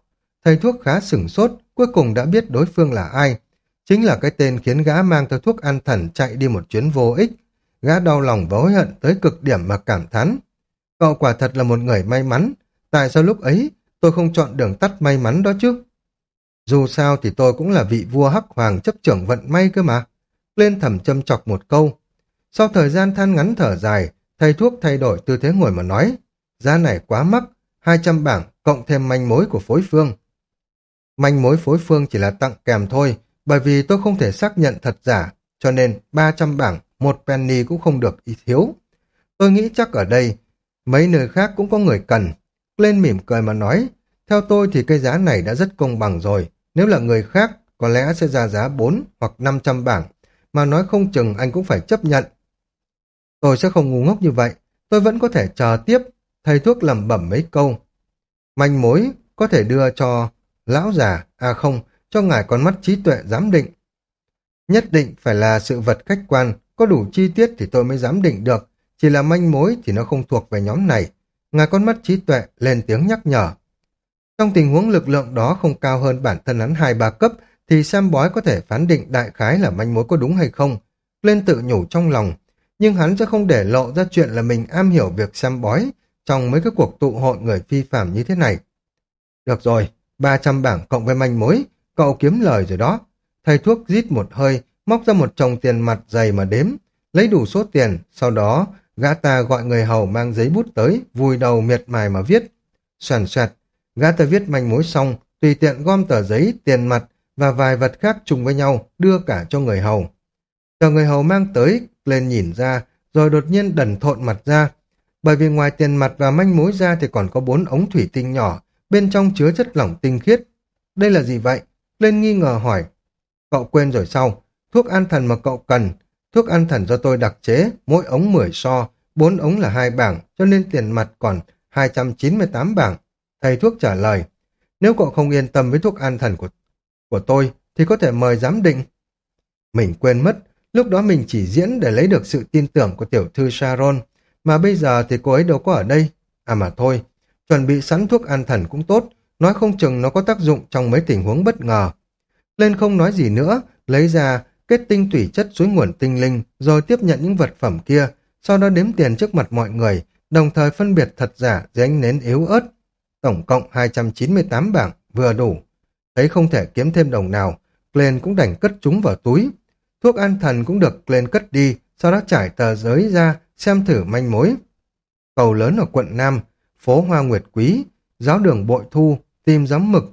Thầy thuốc khá sửng sốt, cuối cùng đã biết đối phương là ai. Chính là cái tên khiến gã mang theo thuốc an thần chạy đi một chuyến vô ích. Gã đau lòng và hối hận tới cực điểm mà cảm thán. Cậu quả thật là một người may mắn. Tại sao lúc ấy tôi không chọn đường tắt may mắn đó chứ? Dù sao thì tôi cũng là vị vua hắc hoàng chấp trưởng vận may cơ mà. Lên thầm châm chọc một câu. Sau thời gian than ngắn thở dài, thầy thuốc thay đổi tư thế ngồi mà nói. Giá này quá mắc, 200 bảng cộng thêm manh mối của phối phương. Manh mối phối phương chỉ là tặng kèm thôi, bởi vì tôi không thể xác nhận thật giả, cho nên 300 bảng, một penny cũng không được ý thiếu. Tôi nghĩ chắc ở đây, mấy nơi khác cũng có người cần. Lên mỉm cười mà nói, theo tôi thì cái giá này đã rất công bằng rồi, nếu là người khác, có lẽ sẽ ra giá 4 hoặc 500 bảng, mà nói không chừng anh cũng phải chấp nhận. Tôi sẽ không ngu ngốc như vậy, tôi vẫn có thể chờ tiếp, thầy thuốc lẩm bẩm mấy câu. Manh mối có thể đưa cho lão già, à không, cho ngài con mắt trí tuệ giám định. Nhất định phải là sự vật khách quan, có đủ chi tiết thì tôi mới dám định được, chỉ là manh mối thì nó không thuộc về nhóm này. Ngài con mắt trí tuệ lên tiếng nhắc nhở. Trong tình huống lực lượng đó không cao hơn bản thân hắn hai ba cấp, thì Sam Bói có thể phán định đại khái là manh mối có đúng hay không. Lên tự nhủ trong lòng, nhưng hắn sẽ không để lộ ra chuyện là mình am hiểu việc xem Bói trong mấy cái cuộc tụ hội người phi phạm như thế này. Được rồi, 300 bảng cộng với manh mối, cậu kiếm lời rồi đó. Thầy thuốc rít một hơi, móc ra một chồng tiền mặt dày mà đếm, lấy đủ số tiền, sau đó gã ta gọi người hầu mang giấy bút tới, vùi đầu miệt mài mà viết. Soàn soạt, gã ta viết manh mối xong, tùy tiện gom tờ giấy, tiền mặt và vài vật khác chung với nhau, đưa cả cho người hầu. Chờ người hầu mang tới, lên nhìn ra, rồi đột nhiên đần thộn mặt ra, bởi vì ngoài tiền mặt và manh mối ra thì còn có bốn ống thủy tinh nhỏ, bên trong chứa chất lỏng tinh khiết. Đây là gì vậy? Lên nghi ngờ hỏi. Cậu quên rồi sao? Thuốc an thần mà cậu cần. Thuốc an thần do tôi đặc chế, mỗi ống 10 so, bốn ống là hai bảng, cho nên tiền mặt còn 298 bảng. Thầy thuốc trả lời. Nếu cậu không yên tâm với thuốc an thần của, của tôi, thì có thể mời giám định. Mình quên mất, lúc đó mình chỉ diễn để lấy được sự tin tưởng của tiểu thư Sharon, mà bây giờ thì cô ấy đâu có ở đây. À mà thôi, chuẩn bị sẵn thuốc an thần cũng tốt, nói không chừng nó có tác dụng trong mấy tình huống bất ngờ. Lên không nói gì nữa, lấy ra kết tinh tủy chất suối nguồn tinh linh, rồi tiếp nhận những vật phẩm kia, sau đó đếm tiền trước mặt mọi người, đồng thời phân biệt thật giả dưới ánh nến yếu ớt. Tổng cộng 298 bảng, vừa đủ. Thấy không thể kiếm thêm đồng nào, Glenn cũng đành cất chúng vào túi. Thuốc an thần cũng được lên cất đi, sau đó trải tờ giấy ra, xem thử manh mối. Cầu lớn ở quận Nam, phố Hoa Nguyệt Quý, giáo đường Bội Thu, tìm giám mực,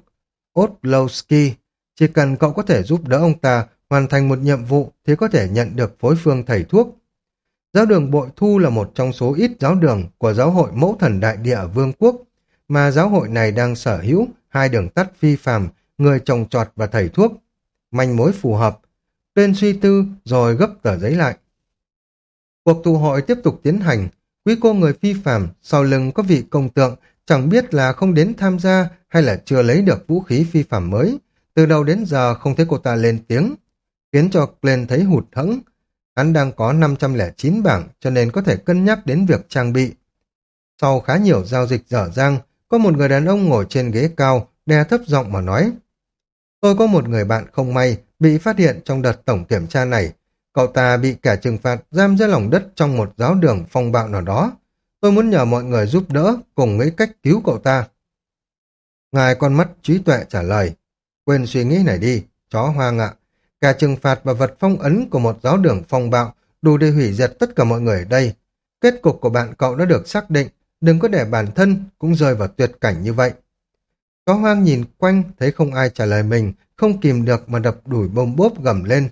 Otlowski. Chỉ cần cậu có thể giúp đỡ ông ta hoàn thành một nhiệm vụ thì có thể nhận được phối phương thầy thuốc. Giáo đường Bội Thu là một trong số ít giáo đường của giáo hội Mẫu Thần Đại Địa Vương quốc, mà giáo hội này đang sở hữu hai đường tắt phi phàm, người trồng trọt và thầy thuốc. Manh mối phù hợp. Tên suy tư rồi gấp tờ giấy lại. Cuộc tụ hội tiếp tục tiến hành. Quý cô người phi phàm, sau lưng có vị công tượng, chẳng biết là không đến tham gia hay là chưa lấy được vũ khí phi phàm mới. Từ đầu đến giờ không thấy cô ta lên tiếng, khiến cho Glenn thấy hụt hẫng. Hắn đang có 509 bảng cho nên có thể cân nhắc đến việc trang bị. Sau khá nhiều giao dịch dở dang, có một người đàn ông ngồi trên ghế cao, đe thấp giọng mà nói. Tôi có một người bạn không may bị phát hiện trong đợt tổng kiểm tra này. Cậu ta bị kẻ trừng phạt giam dưới lòng đất trong một giáo đường phong bạo nào đó. Tôi muốn nhờ mọi người giúp đỡ cùng nghĩ cách cứu cậu ta. Ngài con mắt trí tuệ trả lời. Quên suy nghĩ này đi, chó hoang ạ. Cả trừng phạt và vật phong ấn của một giáo đường phong bạo đủ để hủy diệt tất cả mọi người ở đây. Kết cục của bạn cậu đã được xác định, đừng có để bản thân cũng rơi vào tuyệt cảnh như vậy. Chó hoang nhìn quanh, thấy không ai trả lời mình, không kìm được mà đập đuổi bông bốp gầm lên.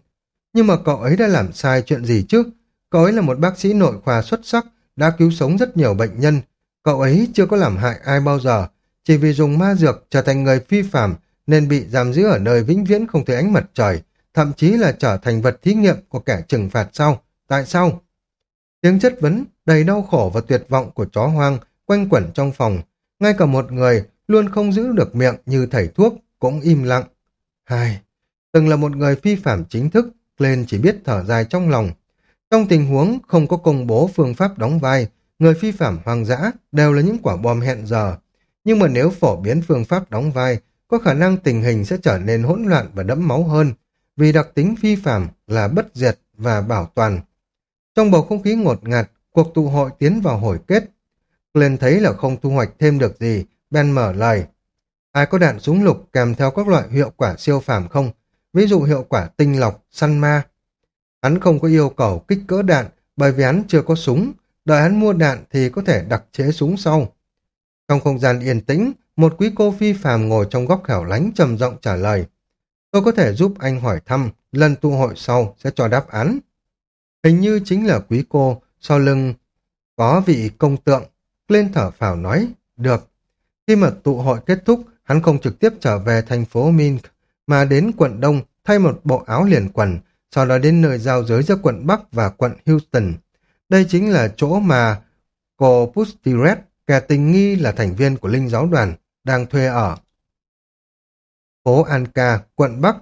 Nhưng mà cậu ấy đã làm sai chuyện gì chứ? Cậu ấy là một bác sĩ nội khoa xuất sắc, đã cứu sống rất nhiều bệnh nhân. Cậu ấy chưa có làm hại ai bao giờ, chỉ vì dùng ma dược trở thành người phi phạm nên bị giam giữ ở nơi vĩnh viễn không thấy ánh mặt trời, thậm chí là trở thành vật thí nghiệm của kẻ trừng phạt sau. Tại sao? Tiếng chất vấn đầy đau khổ và tuyệt vọng của chó hoang quanh quẩn trong phòng. Ngay cả một người luôn không giữ được miệng như thầy thuốc cũng im lặng. Hai, từng là một người phi phạm chính thức, Glenn chỉ biết thở dài trong lòng. Trong tình huống không có công bố phương pháp đóng vai, người phi phạm hoang dã đều là những quả bom hẹn giờ. Nhưng mà nếu phổ biến phương pháp đóng vai, có khả năng tình hình sẽ trở nên hỗn loạn và đẫm máu hơn, vì đặc tính phi phạm là bất diệt và bảo toàn. Trong bầu không khí ngột ngạt, cuộc tụ hội tiến vào hồi kết. Glenn thấy là không thu hoạch thêm được gì, Ben mở lời. Ai có đạn súng lục kèm theo các loại hiệu quả siêu phàm không? Ví dụ hiệu quả tinh lọc, săn ma. Hắn không có yêu cầu kích cỡ đạn bởi vì hắn chưa có súng. Đợi hắn mua đạn thì có thể đặc chế súng sau. Trong không gian yên tĩnh, một quý cô phi phàm ngồi trong góc hẻo lánh trầm giọng trả lời. Tôi có thể giúp anh hỏi thăm, lần tụ hội sau sẽ cho đáp án. Hình như chính là quý cô, sau lưng có vị công tượng. Lên thở phào nói, được. Khi mà tụ hội kết thúc, hắn không trực tiếp trở về thành phố Minsk, mà đến quận Đông thay một bộ áo liền quần, sau đó đến nơi giao giới giữa quận Bắc và quận Houston. Đây chính là chỗ mà cô Pustiret, kẻ tình nghi là thành viên của linh giáo đoàn, đang thuê ở. Phố Anka, quận Bắc,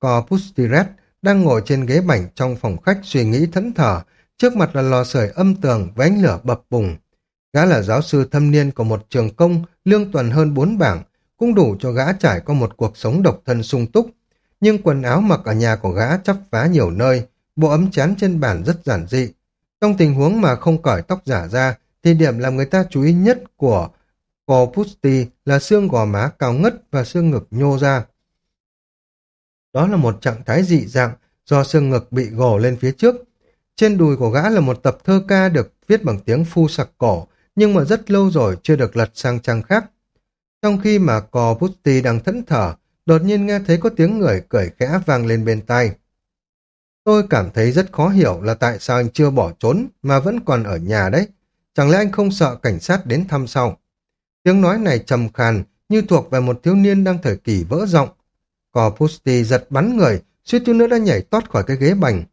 cô Pustiret đang ngồi trên ghế bành trong phòng khách suy nghĩ thẫn thờ, trước mặt là lò sưởi âm tường với ánh lửa bập bùng. Gã là giáo sư thâm niên của một trường công, lương tuần hơn bốn bảng, cũng đủ cho gã trải qua một cuộc sống độc thân sung túc. Nhưng quần áo mặc ở nhà của gã chắp vá nhiều nơi, bộ ấm chán trên bàn rất giản dị. Trong tình huống mà không cởi tóc giả ra, thì điểm làm người ta chú ý nhất của cô Pusti là xương gò má cao ngất và xương ngực nhô ra. Đó là một trạng thái dị dạng do xương ngực bị gồ lên phía trước. Trên đùi của gã là một tập thơ ca được viết bằng tiếng phu sặc cổ, nhưng mà rất lâu rồi chưa được lật sang trang khác. Trong khi mà cò Pusti đang thẫn thở, đột nhiên nghe thấy có tiếng người cười khẽ vang lên bên tai. Tôi cảm thấy rất khó hiểu là tại sao anh chưa bỏ trốn mà vẫn còn ở nhà đấy. Chẳng lẽ anh không sợ cảnh sát đến thăm sau? Tiếng nói này trầm khàn như thuộc về một thiếu niên đang thời kỳ vỡ giọng. Cò Pusti giật bắn người, suýt chút nữa đã nhảy tót khỏi cái ghế bành.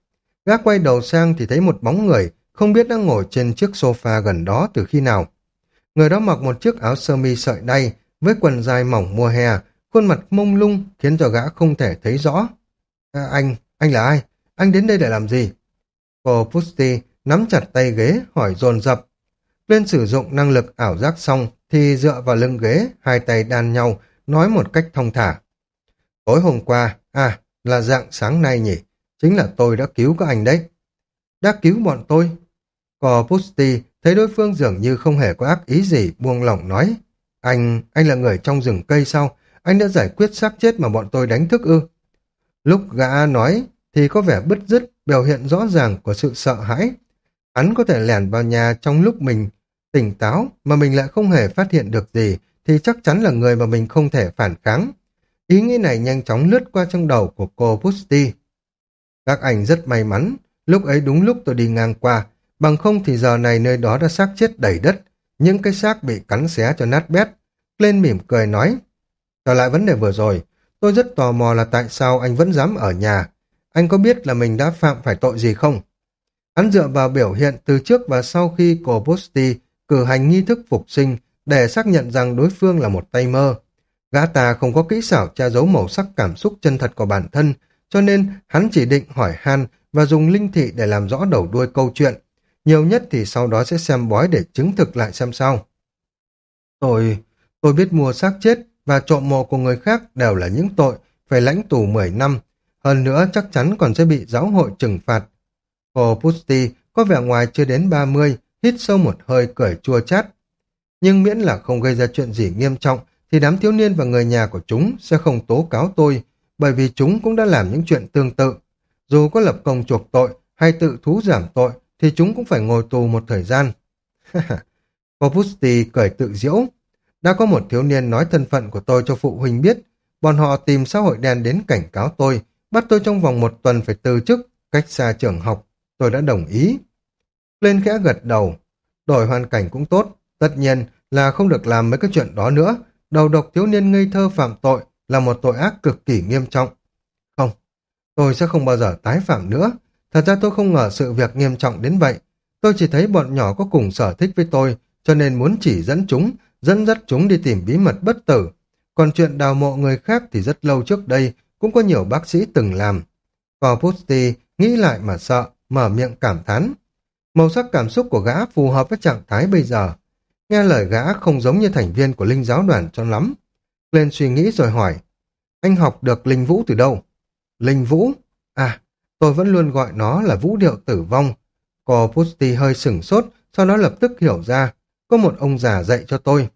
Gã quay đầu sang thì thấy một bóng người không biết đang ngồi trên chiếc sofa gần đó từ khi nào. Người đó mặc một chiếc áo sơ mi sợi đay với quần dài mỏng mùa hè, khuôn mặt mông lung khiến cho gã không thể thấy rõ. À, anh, anh là ai? Anh đến đây để làm gì? Cô Pusty nắm chặt tay ghế hỏi dồn dập. Lên sử dụng năng lực ảo giác xong thì dựa vào lưng ghế, hai tay đan nhau, nói một cách thông thả. Tối hôm qua, à, là dạng sáng nay nhỉ? Chính là tôi đã cứu các anh đấy. Đã cứu bọn tôi? Corpusti thấy đối phương dường như không hề có ác ý gì, buông lỏng nói. Anh, anh là người trong rừng cây sao? Anh đã giải quyết xác chết mà bọn tôi đánh thức ư? Lúc gã nói thì có vẻ bứt rứt, biểu hiện rõ ràng của sự sợ hãi. Hắn có thể lẻn vào nhà trong lúc mình tỉnh táo mà mình lại không hề phát hiện được gì thì chắc chắn là người mà mình không thể phản kháng. Ý nghĩ này nhanh chóng lướt qua trong đầu của cô Pusti. Các anh rất may mắn, lúc ấy đúng lúc tôi đi ngang qua, bằng không thì giờ này nơi đó đã xác chết đầy đất, những cái xác bị cắn xé cho nát bét. Lên mỉm cười nói, trở lại vấn đề vừa rồi, tôi rất tò mò là tại sao anh vẫn dám ở nhà. Anh có biết là mình đã phạm phải tội gì không? Hắn dựa vào biểu hiện từ trước và sau khi cổ Pusti cử hành nghi thức phục sinh để xác nhận rằng đối phương là một tay mơ. Gã ta không có kỹ xảo tra giấu màu sắc cảm xúc chân thật của bản thân, cho nên hắn chỉ định hỏi han và dùng linh thị để làm rõ đầu đuôi câu chuyện. Nhiều nhất thì sau đó sẽ xem bói để chứng thực lại xem sao. Tôi, tôi biết mua xác chết và trộm mộ của người khác đều là những tội phải lãnh tù 10 năm. Hơn nữa chắc chắn còn sẽ bị giáo hội trừng phạt. Hồ Pusti có vẻ ngoài chưa đến 30, hít sâu một hơi cười chua chát. Nhưng miễn là không gây ra chuyện gì nghiêm trọng thì đám thiếu niên và người nhà của chúng sẽ không tố cáo tôi, bởi vì chúng cũng đã làm những chuyện tương tự. Dù có lập công chuộc tội hay tự thú giảm tội, thì chúng cũng phải ngồi tù một thời gian. Popusti cười tự diễu. Đã có một thiếu niên nói thân phận của tôi cho phụ huynh biết, bọn họ tìm xã hội đen đến cảnh cáo tôi, bắt tôi trong vòng một tuần phải từ chức, cách xa trường học. Tôi đã đồng ý. Lên khẽ gật đầu. Đổi hoàn cảnh cũng tốt, tất nhiên là không được làm mấy cái chuyện đó nữa, đầu độc thiếu niên ngây thơ phạm tội là một tội ác cực kỳ nghiêm trọng. Không, tôi sẽ không bao giờ tái phạm nữa. Thật ra tôi không ngờ sự việc nghiêm trọng đến vậy. Tôi chỉ thấy bọn nhỏ có cùng sở thích với tôi, cho nên muốn chỉ dẫn chúng, dẫn dắt chúng đi tìm bí mật bất tử. Còn chuyện đào mộ người khác thì rất lâu trước đây, cũng có nhiều bác sĩ từng làm. Corpusti nghĩ lại mà sợ, mở miệng cảm thán. Màu sắc cảm xúc của gã phù hợp với trạng thái bây giờ. Nghe lời gã không giống như thành viên của linh giáo đoàn cho lắm. Lên suy nghĩ rồi hỏi, anh học được linh vũ từ đâu? Linh vũ? À, tôi vẫn luôn gọi nó là vũ điệu tử vong. Cô Pusti hơi sửng sốt, sau đó lập tức hiểu ra, có một ông già dạy cho tôi.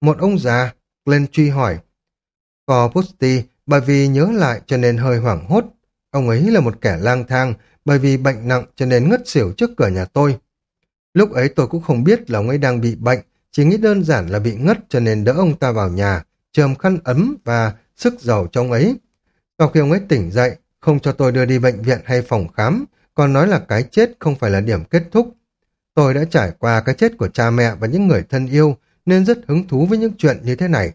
Một ông già? Glenn truy hỏi. Cô Pusti bởi vì nhớ lại cho nên hơi hoảng hốt. Ông ấy là một kẻ lang thang, bởi vì bệnh nặng cho nên ngất xỉu trước cửa nhà tôi. Lúc ấy tôi cũng không biết là ông ấy đang bị bệnh, chỉ nghĩ đơn giản là bị ngất cho nên đỡ ông ta vào nhà, chườm khăn ấm và sức dầu cho ông ấy. Sau khi ông ấy tỉnh dậy, không cho tôi đưa đi bệnh viện hay phòng khám, còn nói là cái chết không phải là điểm kết thúc. Tôi đã trải qua cái chết của cha mẹ và những người thân yêu, nên rất hứng thú với những chuyện như thế này.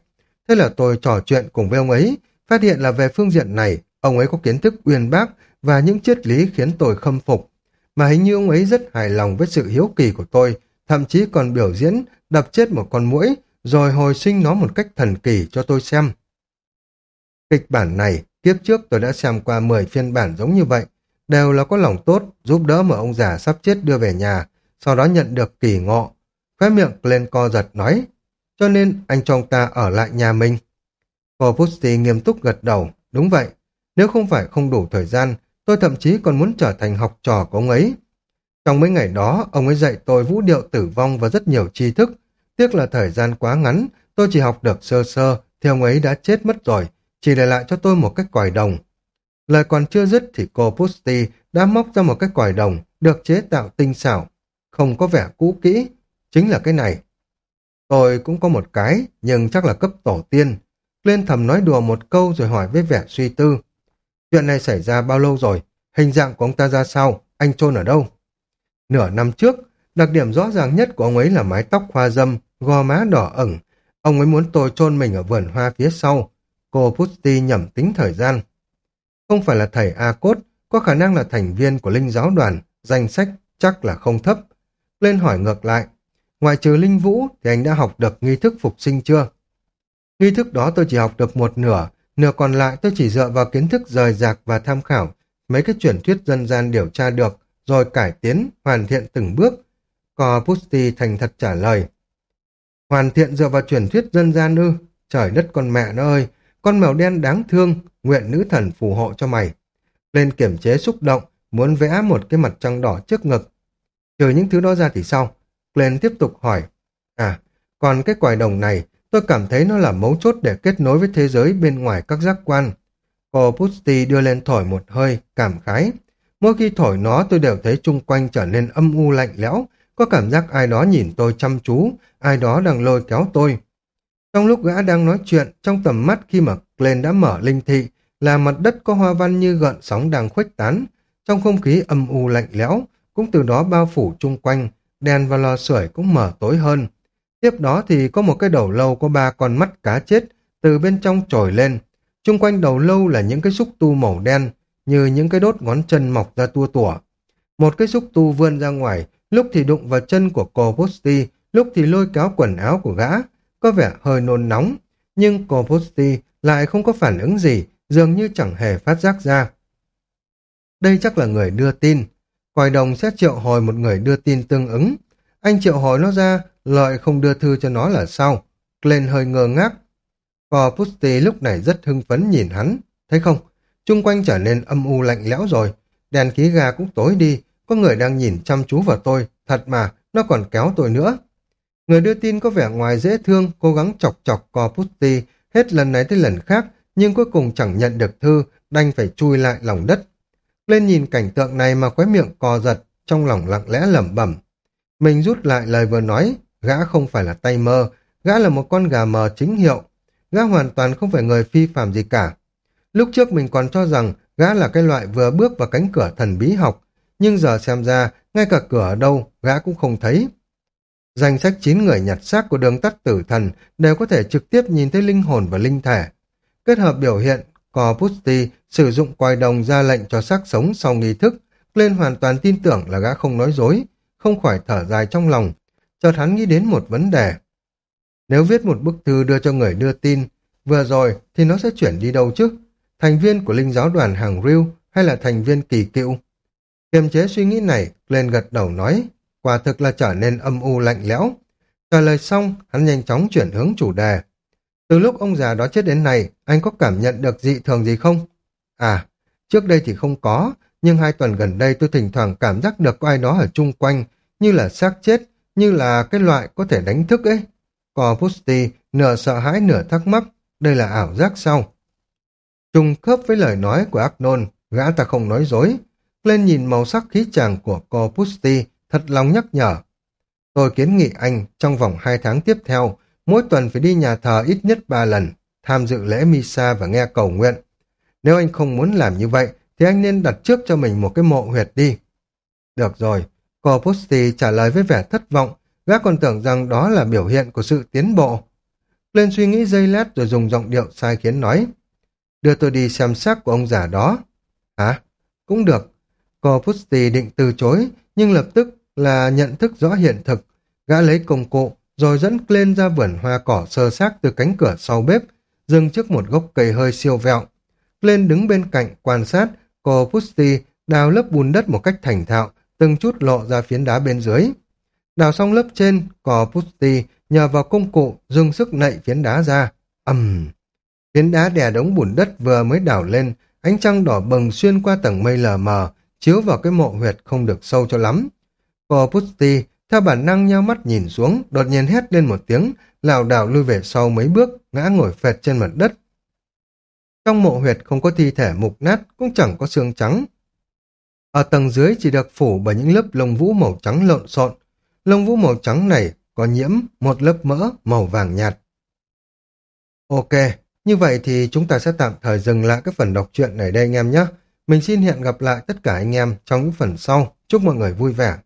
Thế là tôi trò chuyện cùng với ông ấy, phát hiện là về phương diện này, ông ấy có kiến thức uyên bác và những triết lý khiến tôi khâm phục mà hình như ông ấy rất hài lòng với sự hiếu kỳ của tôi, thậm chí còn biểu diễn đập chết một con muỗi rồi hồi sinh nó một cách thần kỳ cho tôi xem. Kịch bản này, kiếp trước tôi đã xem qua 10 phiên bản giống như vậy, đều là có lòng tốt, giúp đỡ một ông già sắp chết đưa về nhà, sau đó nhận được kỳ ngộ. Khóe miệng lên co giật nói, cho nên anh cho ông ta ở lại nhà mình. Cô Pusti nghiêm túc gật đầu, đúng vậy, nếu không phải không đủ thời gian, Tôi thậm chí còn muốn trở thành học trò của ông ấy. Trong mấy ngày đó, ông ấy dạy tôi vũ điệu tử vong và rất nhiều tri thức. Tiếc là thời gian quá ngắn, tôi chỉ học được sơ sơ, thì ông ấy đã chết mất rồi, chỉ để lại cho tôi một cái còi đồng. Lời còn chưa dứt thì cô Pusti đã móc ra một cái còi đồng, được chế tạo tinh xảo, không có vẻ cũ kỹ, chính là cái này. Tôi cũng có một cái, nhưng chắc là cấp tổ tiên. Lên thầm nói đùa một câu rồi hỏi với vẻ suy tư. Chuyện này xảy ra bao lâu rồi? Hình dạng của ông ta ra sao? Anh chôn ở đâu? Nửa năm trước, đặc điểm rõ ràng nhất của ông ấy là mái tóc hoa dâm, gò má đỏ ẩn. Ông ấy muốn tôi chôn mình ở vườn hoa phía sau. Cô Pusti nhẩm tính thời gian. Không phải là thầy A-Cốt, có khả năng là thành viên của linh giáo đoàn, danh sách chắc là không thấp. Lên hỏi ngược lại, ngoài trừ linh vũ thì anh đã học được nghi thức phục sinh chưa? Nghi thức đó tôi chỉ học được một nửa, Nửa còn lại tôi chỉ dựa vào kiến thức rời rạc và tham khảo mấy cái truyền thuyết dân gian điều tra được, rồi cải tiến, hoàn thiện từng bước. Cò Pusti thành thật trả lời. Hoàn thiện dựa vào truyền thuyết dân gian ư? Trời đất con mẹ nó ơi! Con mèo đen đáng thương, nguyện nữ thần phù hộ cho mày. Lên kiểm chế xúc động, muốn vẽ một cái mặt trăng đỏ trước ngực. Trừ những thứ đó ra thì sao? Glenn tiếp tục hỏi. À, còn cái quài đồng này, tôi cảm thấy nó là mấu chốt để kết nối với thế giới bên ngoài các giác quan. Cô Pusti đưa lên thổi một hơi, cảm khái. Mỗi khi thổi nó tôi đều thấy chung quanh trở nên âm u lạnh lẽo, có cảm giác ai đó nhìn tôi chăm chú, ai đó đang lôi kéo tôi. Trong lúc gã đang nói chuyện, trong tầm mắt khi mà Glenn đã mở linh thị, là mặt đất có hoa văn như gợn sóng đang khuếch tán. Trong không khí âm u lạnh lẽo, cũng từ đó bao phủ chung quanh, đèn và lò sưởi cũng mở tối hơn. Tiếp đó thì có một cái đầu lâu có ba con mắt cá chết từ bên trong trồi lên. Chung quanh đầu lâu là những cái xúc tu màu đen, như những cái đốt ngón chân mọc ra tua tủa. Một cái xúc tu vươn ra ngoài, lúc thì đụng vào chân của cô Posti, lúc thì lôi kéo quần áo của gã, có vẻ hơi nôn nóng. Nhưng cô Posti lại không có phản ứng gì, dường như chẳng hề phát giác ra. Đây chắc là người đưa tin. Còi đồng sẽ triệu hồi một người đưa tin tương ứng. Anh triệu hồi nó ra, lợi không đưa thư cho nó là sao? Glenn hơi ngơ ngác. Cò Pusti lúc này rất hưng phấn nhìn hắn. Thấy không? Trung quanh trở nên âm u lạnh lẽo rồi. Đèn khí ga cũng tối đi. Có người đang nhìn chăm chú vào tôi. Thật mà, nó còn kéo tôi nữa. Người đưa tin có vẻ ngoài dễ thương, cố gắng chọc chọc Cò hết lần này tới lần khác, nhưng cuối cùng chẳng nhận được thư, đành phải chui lại lòng đất. Lên nhìn cảnh tượng này mà khóe miệng cò giật, trong lòng lặng lẽ lẩm bẩm. Mình rút lại lời vừa nói, gã không phải là tay mơ, gã là một con gà mờ chính hiệu. Gã hoàn toàn không phải người phi phạm gì cả. Lúc trước mình còn cho rằng gã là cái loại vừa bước vào cánh cửa thần bí học, nhưng giờ xem ra, ngay cả cửa ở đâu, gã cũng không thấy. Danh sách 9 người nhặt xác của đường tắt tử thần đều có thể trực tiếp nhìn thấy linh hồn và linh thể. Kết hợp biểu hiện, Corpusti sử dụng quài đồng ra lệnh cho xác sống sau nghi thức, lên hoàn toàn tin tưởng là gã không nói dối, không khỏi thở dài trong lòng. Chợt hắn nghĩ đến một vấn đề. Nếu viết một bức thư đưa cho người đưa tin, vừa rồi thì nó sẽ chuyển đi đâu chứ? Thành viên của linh giáo đoàn hàng Riêu hay là thành viên kỳ cựu? Kiềm chế suy nghĩ này, lên gật đầu nói, quả thực là trở nên âm u lạnh lẽo. Trả lời xong, hắn nhanh chóng chuyển hướng chủ đề. Từ lúc ông già đó chết đến nay, anh có cảm nhận được dị thường gì không? À, trước đây thì không có, nhưng hai tuần gần đây tôi thỉnh thoảng cảm giác được có ai đó ở chung quanh, như là xác chết, như là cái loại có thể đánh thức ấy. Cò Pusti nửa sợ hãi nửa thắc mắc, đây là ảo giác sau. Trùng khớp với lời nói của Agnon, gã ta không nói dối. Lên nhìn màu sắc khí chàng của Co Pusti, thật lòng nhắc nhở. Tôi kiến nghị anh, trong vòng hai tháng tiếp theo, mỗi tuần phải đi nhà thờ ít nhất ba lần, tham dự lễ Misa và nghe cầu nguyện. Nếu anh không muốn làm như vậy, thì anh nên đặt trước cho mình một cái mộ huyệt đi. Được rồi, cô Posti trả lời với vẻ thất vọng, gã còn tưởng rằng đó là biểu hiện của sự tiến bộ. Lên suy nghĩ dây lát rồi dùng giọng điệu sai khiến nói, đưa tôi đi xem xác của ông già đó. Hả? Cũng được. Cô Pusti định từ chối, nhưng lập tức là nhận thức rõ hiện thực. Gã lấy công cụ, rồi dẫn lên ra vườn hoa cỏ sơ xác từ cánh cửa sau bếp, dừng trước một gốc cây hơi siêu vẹo. Lên đứng bên cạnh quan sát, cô Pusty đào lớp bùn đất một cách thành thạo, từng chút lộ ra phiến đá bên dưới. Đào xong lớp trên, cò Pusty nhờ vào công cụ dùng sức nạy phiến đá ra. ầm Phiến đá đè đống bùn đất vừa mới đào lên, ánh trăng đỏ bừng xuyên qua tầng mây lờ mờ, chiếu vào cái mộ huyệt không được sâu cho lắm. Corpusti theo bản năng nhau mắt nhìn xuống, đột nhiên hét lên một tiếng, lảo đảo lui về sau mấy bước, ngã ngồi phệt trên mặt đất. Trong mộ huyệt không có thi thể mục nát, cũng chẳng có xương trắng. Ở tầng dưới chỉ được phủ bởi những lớp lông vũ màu trắng lộn xộn. Lông vũ màu trắng này có nhiễm một lớp mỡ màu vàng nhạt. Ok, như vậy thì chúng ta sẽ tạm thời dừng lại cái phần đọc truyện này đây anh em nhé. Mình xin hẹn gặp lại tất cả anh em trong những phần sau. Chúc mọi người vui vẻ.